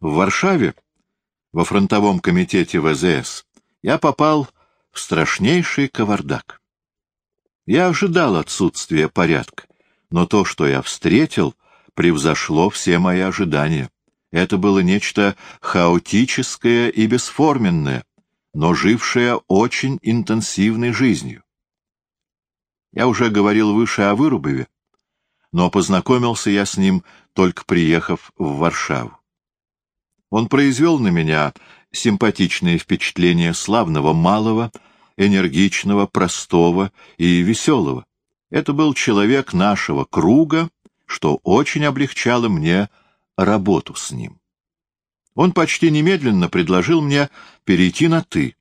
В Варшаве, во фронтовом комитете ВЗС, я попал в страшнейший кавардак. Я ожидал отсутствия порядка, но то, что я встретил, превзошло все мои ожидания. Это было нечто хаотическое и бесформенное, но жившее очень интенсивной жизнью. Я уже говорил выше о Вырубове, но познакомился я с ним, только приехав в Варшаву. Он произвел на меня симпатичное впечатление славного малого, энергичного, простого и веселого. Это был человек нашего круга, что очень облегчало мне работу с ним. Он почти немедленно предложил мне перейти на «ты».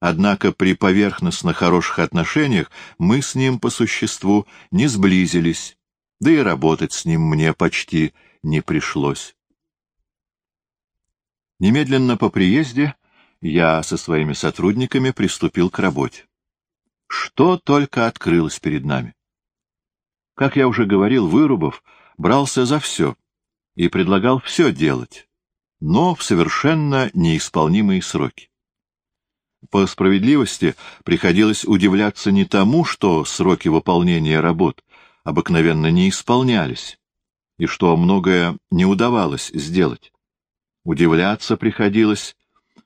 Однако при поверхностно хороших отношениях мы с ним по существу не сблизились, да и работать с ним мне почти не пришлось. Немедленно по приезде я со своими сотрудниками приступил к работе. Что только открылось перед нами. Как я уже говорил, Вырубов брался за все и предлагал все делать, но в совершенно неисполнимые сроки. По справедливости приходилось удивляться не тому, что сроки выполнения работ обыкновенно не исполнялись, и что многое не удавалось сделать. Удивляться приходилось,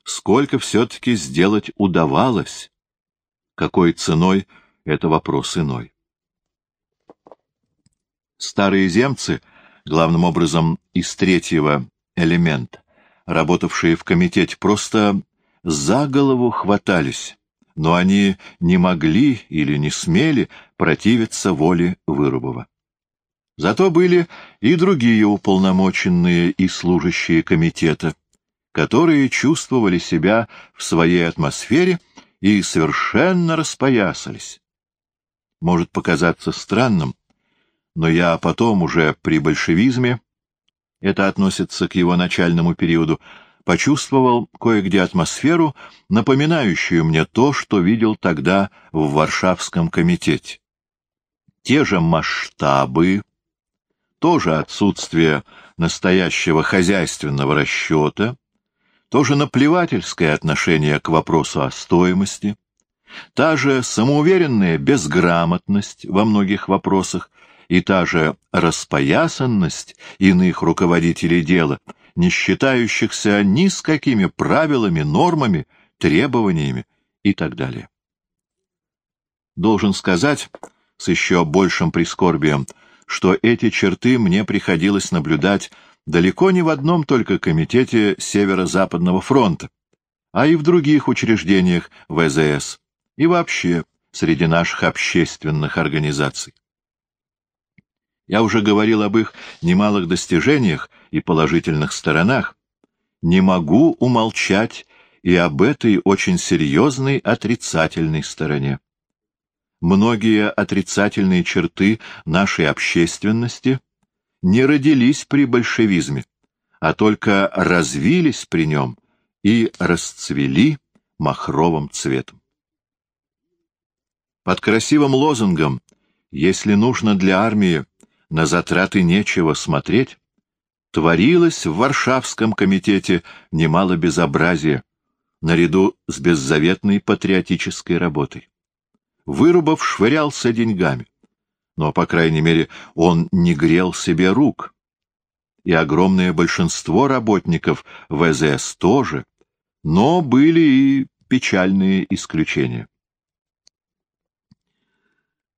сколько все-таки сделать удавалось. Какой ценой — это вопрос иной. Старые земцы, главным образом из третьего элемента, работавшие в комитете, просто за голову хватались, но они не могли или не смели противиться воле Вырубова. Зато были и другие уполномоченные и служащие комитета, которые чувствовали себя в своей атмосфере и совершенно распоясались. Может показаться странным, но я потом уже при большевизме, это относится к его начальному периоду, почувствовал кое-где атмосферу, напоминающую мне то, что видел тогда в Варшавском комитете. Те же масштабы, тоже отсутствие настоящего хозяйственного расчета, тоже наплевательское отношение к вопросу о стоимости, та же самоуверенная безграмотность во многих вопросах и та же распоясанность иных руководителей дела, не считающихся ни с какими правилами, нормами, требованиями и так далее. Должен сказать с еще большим прискорбием, что эти черты мне приходилось наблюдать далеко не в одном только комитете Северо-Западного фронта, а и в других учреждениях ВЗС, и вообще среди наших общественных организаций. Я уже говорил об их немалых достижениях и положительных сторонах. Не могу умолчать и об этой очень серьезной отрицательной стороне многие отрицательные черты нашей общественности не родились при большевизме, а только развились при нем и расцвели махровым цветом. Под красивым лозунгом «Если нужно для армии, на затраты нечего смотреть», творилось в Варшавском комитете немало безобразия, наряду с беззаветной патриотической работой. Вырубов швырялся деньгами. Но, по крайней мере, он не грел себе рук. И огромное большинство работников ВЗС тоже. Но были и печальные исключения.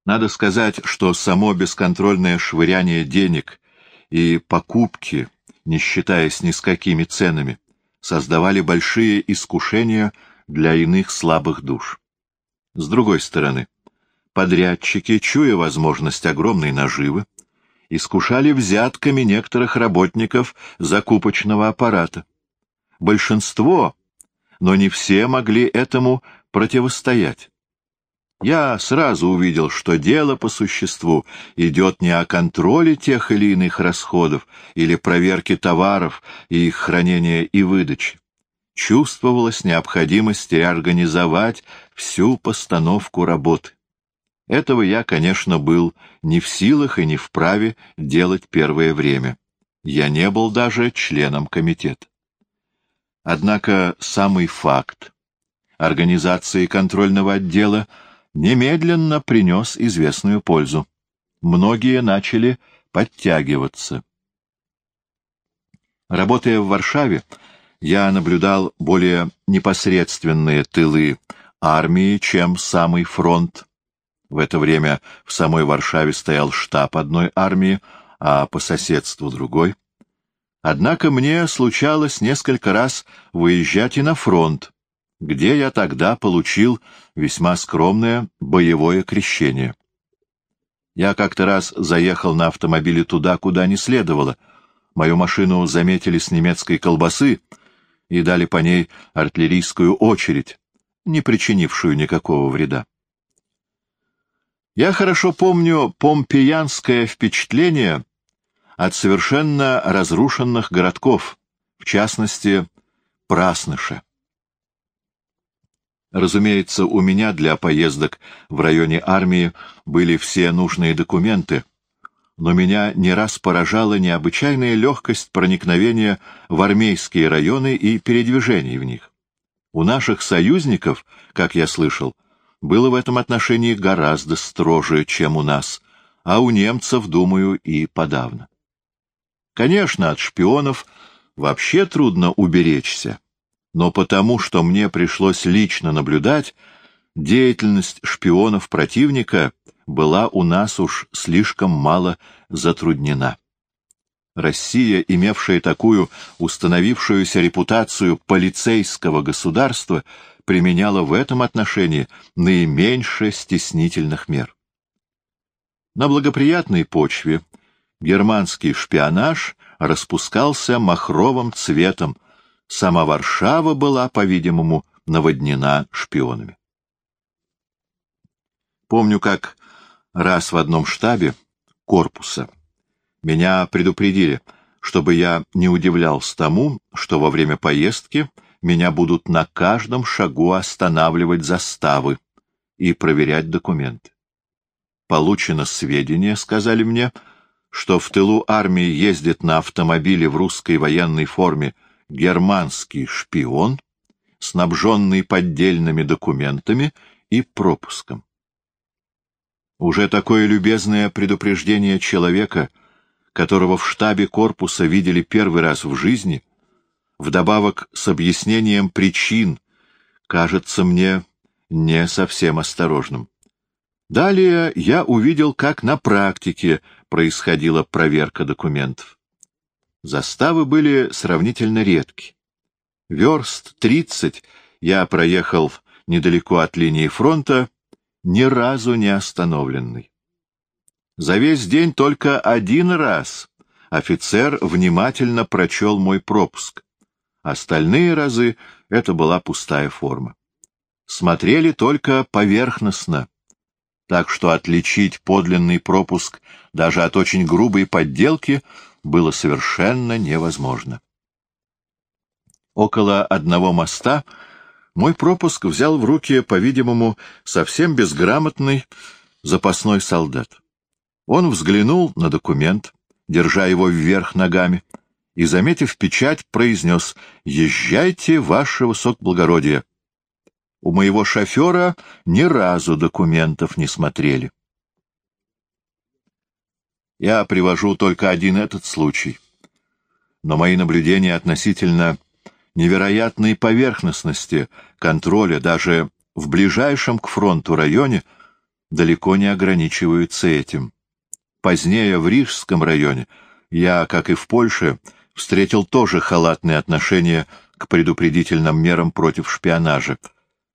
Надо сказать, что само бесконтрольное швыряние денег и покупки, не считаясь ни с какими ценами, создавали большие искушения для иных слабых душ. С другой стороны, подрядчики, чуя возможность огромной наживы, искушали взятками некоторых работников закупочного аппарата. Большинство, но не все могли этому противостоять. Я сразу увидел, что дело по существу идет не о контроле тех или иных расходов или проверке товаров и их хранения и выдачи чувствовалась необходимость реорганизовать всю постановку работы. Этого я, конечно, был не в силах и не вправе делать первое время. Я не был даже членом комитета. Однако самый факт организации контрольного отдела немедленно принес известную пользу. Многие начали подтягиваться. Работая в Варшаве, я наблюдал более непосредственные тылы армии, чем самый фронт. В это время в самой Варшаве стоял штаб одной армии, а по соседству другой. Однако мне случалось несколько раз выезжать и на фронт, где я тогда получил весьма скромное боевое крещение. Я как-то раз заехал на автомобиле туда, куда не следовало. Мою машину заметили с немецкой колбасы и дали по ней артиллерийскую очередь, не причинившую никакого вреда. Я хорошо помню помпеянское впечатление от совершенно разрушенных городков, в частности, Прасныша. Разумеется, у меня для поездок в районе армии были все нужные документы, но меня не раз поражала необычайная легкость проникновения в армейские районы и передвижений в них. У наших союзников, как я слышал, было в этом отношении гораздо строже, чем у нас, а у немцев, думаю, и подавно. Конечно, от шпионов вообще трудно уберечься но потому, что мне пришлось лично наблюдать, деятельность шпионов противника была у нас уж слишком мало затруднена. Россия, имевшая такую установившуюся репутацию полицейского государства, применяла в этом отношении наименьше стеснительных мер. На благоприятной почве германский шпионаж распускался махровым цветом, Сама Варшава была, по-видимому, наводнена шпионами. Помню, как раз в одном штабе корпуса меня предупредили, чтобы я не удивлялся тому, что во время поездки меня будут на каждом шагу останавливать заставы и проверять документы. Получено сведения, сказали мне, что в тылу армии ездит на автомобиле в русской военной форме германский шпион, снабженный поддельными документами и пропуском. Уже такое любезное предупреждение человека, которого в штабе корпуса видели первый раз в жизни, вдобавок с объяснением причин, кажется мне не совсем осторожным. Далее я увидел, как на практике происходила проверка документов. Заставы были сравнительно редки. Верст тридцать я проехал недалеко от линии фронта, ни разу не остановленный. За весь день только один раз офицер внимательно прочел мой пропуск. Остальные разы это была пустая форма. Смотрели только поверхностно, так что отличить подлинный пропуск даже от очень грубой подделки — было совершенно невозможно. Около одного моста мой пропуск взял в руки, по-видимому, совсем безграмотный запасной солдат. Он взглянул на документ, держа его вверх ногами, и, заметив печать, произнес «Езжайте, ваше высокоблагородие». У моего шофера ни разу документов не смотрели. Я привожу только один этот случай. Но мои наблюдения относительно невероятной поверхностности контроля даже в ближайшем к фронту районе далеко не ограничиваются этим. Позднее в Рижском районе я, как и в Польше, встретил тоже халатное отношение к предупредительным мерам против шпионажа.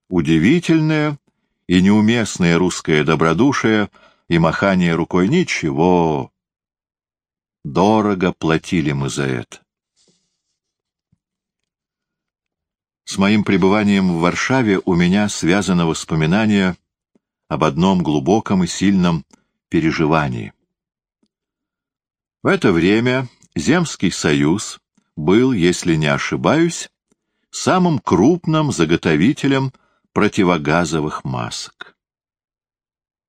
Удивительное и неуместное русское добродушие и махание рукой ничего, Дорого платили мы за это. С моим пребыванием в Варшаве у меня связано воспоминание об одном глубоком и сильном переживании. В это время Земский союз был, если не ошибаюсь, самым крупным заготовителем противогазовых масок.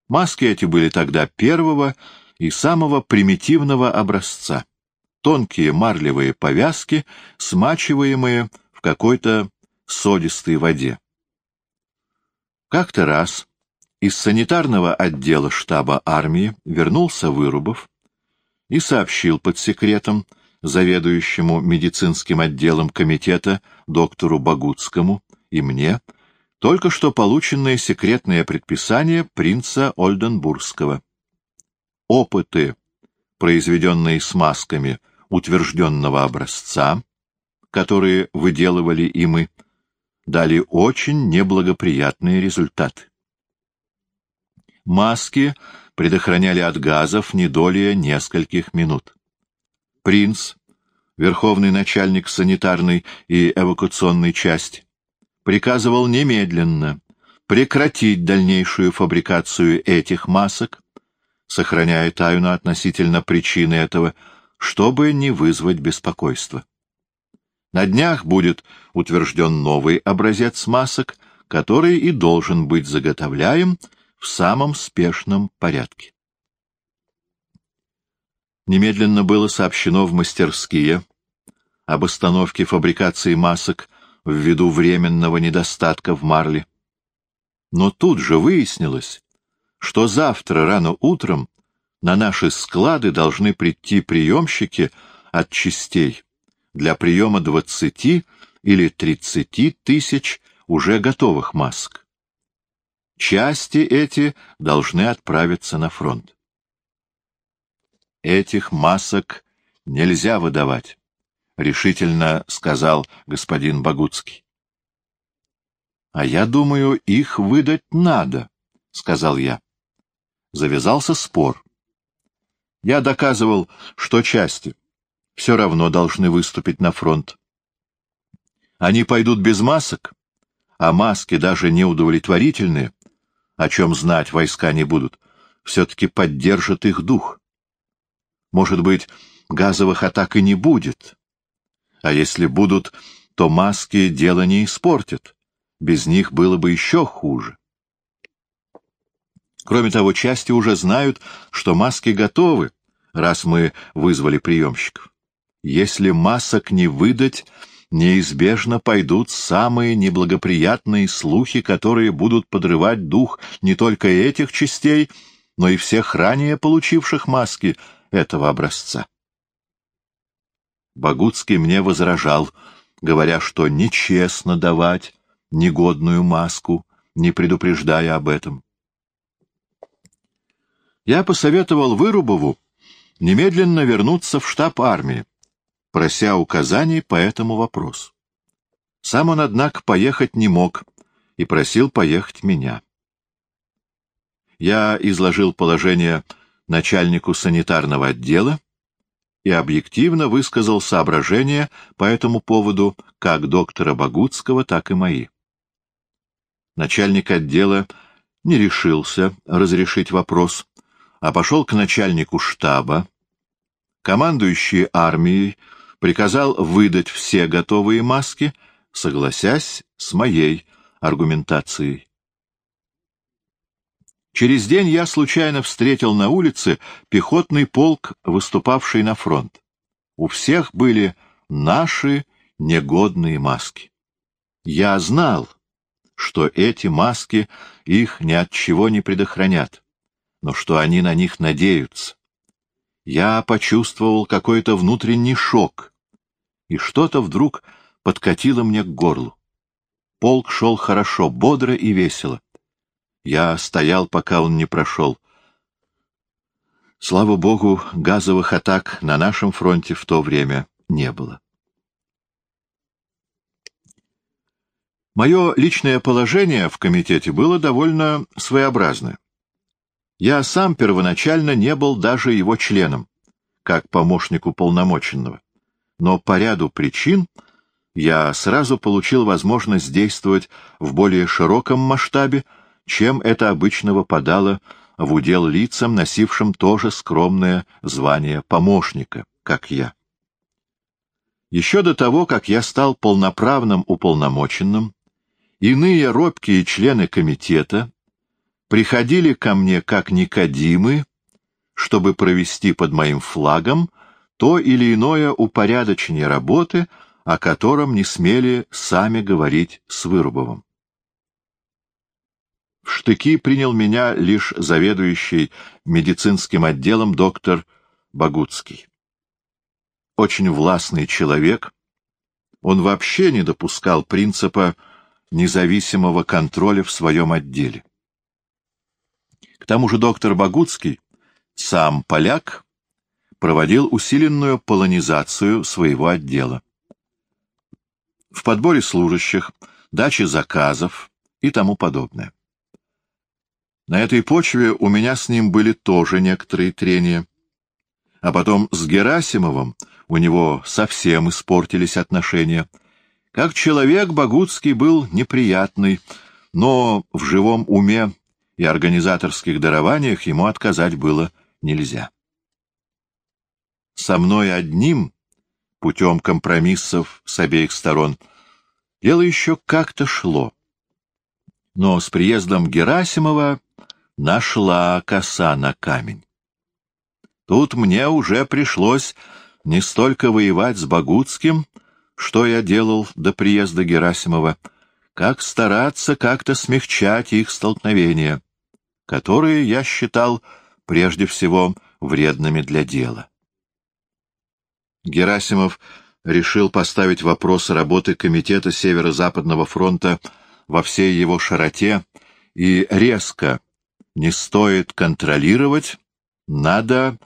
Маски эти были тогда первого и самого примитивного образца. тонкие марлевые повязки, смачиваемые в какой-то содистой воде. Как-то раз из санитарного отдела штаба армии вернулся Вырубов и сообщил под секретом заведующему медицинским отделом комитета доктору Багутскому и мне только что полученное секретное предписание принца Ольденбургского. Опыты, произведенные смазками утвержденного образца, которые выделывали и мы, дали очень неблагоприятные результаты. Маски предохраняли от газов не долее нескольких минут. Принц, верховный начальник санитарной и эвакуационной части, приказывал немедленно прекратить дальнейшую фабрикацию этих масок, сохраняя тайну относительно причины этого, чтобы не вызвать беспокойства. На днях будет утвержден новый образец масок, который и должен быть заготовляем в самом спешном порядке. Немедленно было сообщено в мастерские об остановке фабрикации масок ввиду временного недостатка в марле. Но тут же выяснилось, что завтра рано утром на наши склады должны прийти приемщики от частей для приема двадцати или тридцати тысяч уже готовых масок. Части эти должны отправиться на фронт. Этих масок нельзя выдавать. — решительно сказал господин Багуцкий. — А я думаю, их выдать надо, — сказал я. Завязался спор. Я доказывал, что части все равно должны выступить на фронт. Они пойдут без масок, а маски даже неудовлетворительные, о чем знать войска не будут, все-таки поддержат их дух. Может быть, газовых атак и не будет, а если будут, то маски дело не испортят. Без них было бы еще хуже. Кроме того, части уже знают, что маски готовы, раз мы вызвали приемщиков. Если масок не выдать, неизбежно пойдут самые неблагоприятные слухи, которые будут подрывать дух не только этих частей, но и всех ранее получивших маски этого образца. Богуцкий мне возражал, говоря, что нечестно давать негодную маску, не предупреждая об этом. Я посоветовал Вырубову немедленно вернуться в штаб армии, прося указаний по этому вопросу. Сам он, однако, поехать не мог и просил поехать меня. Я изложил положение начальнику санитарного отдела, и объективно высказал соображения по этому поводу как доктора Богутского, так и мои. Начальник отдела не решился разрешить вопрос, а пошел к начальнику штаба. Командующий армией приказал выдать все готовые маски, согласясь с моей аргументацией. Через день я случайно встретил на улице пехотный полк, выступавший на фронт. У всех были наши негодные маски. Я знал, что эти маски их ни от чего не предохранят, но что они на них надеются. Я почувствовал какой-то внутренний шок, и что-то вдруг подкатило мне к горлу. Полк шел хорошо, бодро и весело. Я стоял, пока он не прошел. Слава богу, газовых атак на нашем фронте в то время не было. Мое личное положение в комитете было довольно своеобразное. Я сам первоначально не был даже его членом, как помощник уполномоченного, но по ряду причин я сразу получил возможность действовать в более широком масштабе, чем это обычно выпадало в удел лицам, носившим тоже скромное звание помощника, как я. Еще до того, как я стал полноправным уполномоченным, иные робкие члены комитета приходили ко мне как Никодимы, чтобы провести под моим флагом то или иное упорядочение работы, о котором не смели сами говорить с Вырубовым. В штыки принял меня лишь заведующий медицинским отделом доктор Багутский. Очень властный человек, он вообще не допускал принципа независимого контроля в своем отделе. К тому же доктор Багутский, сам поляк, проводил усиленную полонизацию своего отдела. В подборе служащих, даче заказов и тому подобное. На этой почве у меня с ним были тоже некоторые трения. А потом с Герасимовым у него совсем испортились отношения. Как человек Богутский был неприятный, но в живом уме и организаторских дарованиях ему отказать было нельзя. Со мной одним, путем компромиссов с обеих сторон, дело еще как-то шло. Но с приездом Герасимова нашла коса на камень. Тут мне уже пришлось не столько воевать с Богутским, что я делал до приезда Герасимова, как стараться как-то смягчать их столкновения, которые я считал прежде всего вредными для дела. Герасимов решил поставить вопрос работы Комитета Северо-Западного фронта во всей его широте и резко не стоит контролировать, надо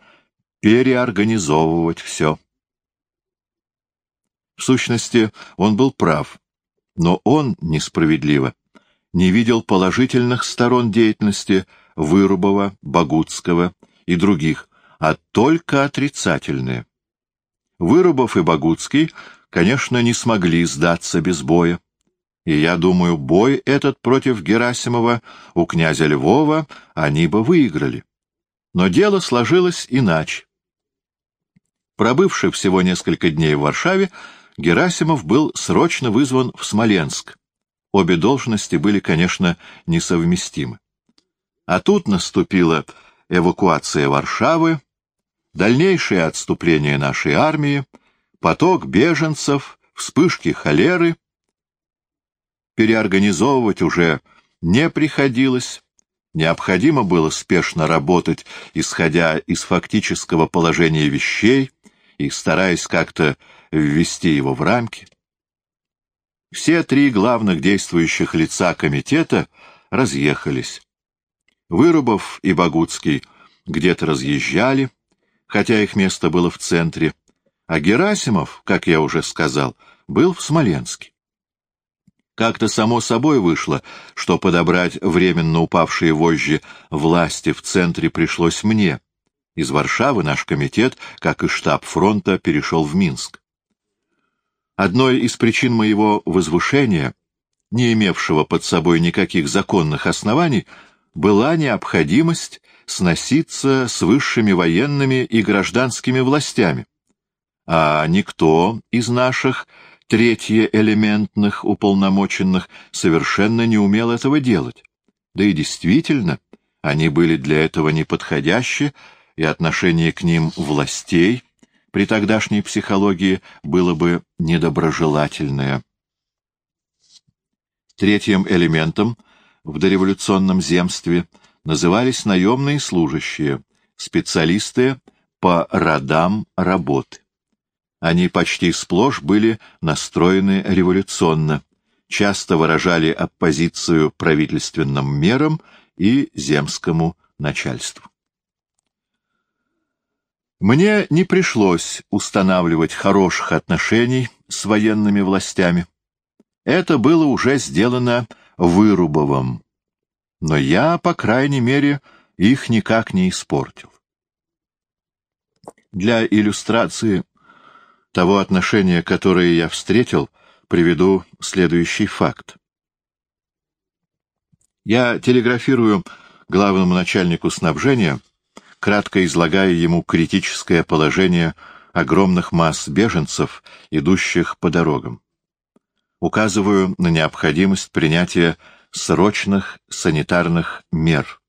переорганизовывать все. В сущности, он был прав, но он, несправедливо, не видел положительных сторон деятельности Вырубова, Богутского и других, а только отрицательные. Вырубов и Богутский, конечно, не смогли сдаться без боя. И я думаю, бой этот против Герасимова у князя Львова они бы выиграли. Но дело сложилось иначе. Пробывший всего несколько дней в Варшаве, Герасимов был срочно вызван в Смоленск. Обе должности были, конечно, несовместимы. А тут наступила эвакуация Варшавы, дальнейшее отступление нашей армии, поток беженцев, вспышки холеры — переорганизовывать уже не приходилось, необходимо было спешно работать, исходя из фактического положения вещей и стараясь как-то ввести его в рамки. Все три главных действующих лица комитета разъехались. Вырубов и Богутский где-то разъезжали, хотя их место было в центре, а Герасимов, как я уже сказал, был в Смоленске. Как-то само собой вышло, что подобрать временно упавшие вожжи власти в центре пришлось мне. Из Варшавы наш комитет, как и штаб фронта, перешел в Минск. Одной из причин моего возвышения, не имевшего под собой никаких законных оснований, была необходимость сноситься с высшими военными и гражданскими властями. А никто из наших третье элементных уполномоченных совершенно не умел этого делать. Да и действительно, они были для этого неподходящи, и отношение к ним властей при тогдашней психологии было бы недоброжелательное. Третьим элементом в дореволюционном земстве назывались наемные служащие, специалисты по родам работы. Они почти сплошь были настроены революционно, часто выражали оппозицию правительственным мерам и земскому начальству. Мне не пришлось устанавливать хороших отношений с военными властями. Это было уже сделано Вырубовым. Но я, по крайней мере, их никак не испортил. Для иллюстрации того отношения, которое я встретил, приведу следующий факт. Я телеграфирую главному начальнику снабжения, кратко излагая ему критическое положение огромных масс беженцев, идущих по дорогам. Указываю на необходимость принятия срочных санитарных мер,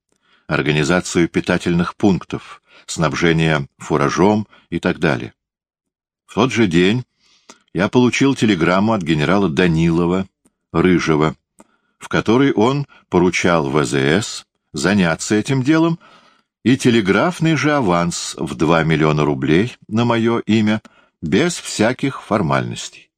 организацию питательных пунктов, снабжения фуражом и так далее. В тот же день я получил телеграмму от генерала Данилова, Рыжего, в которой он поручал ВЗС заняться этим делом, и телеграфный же аванс в 2 миллиона рублей на мое имя, без всяких формальностей.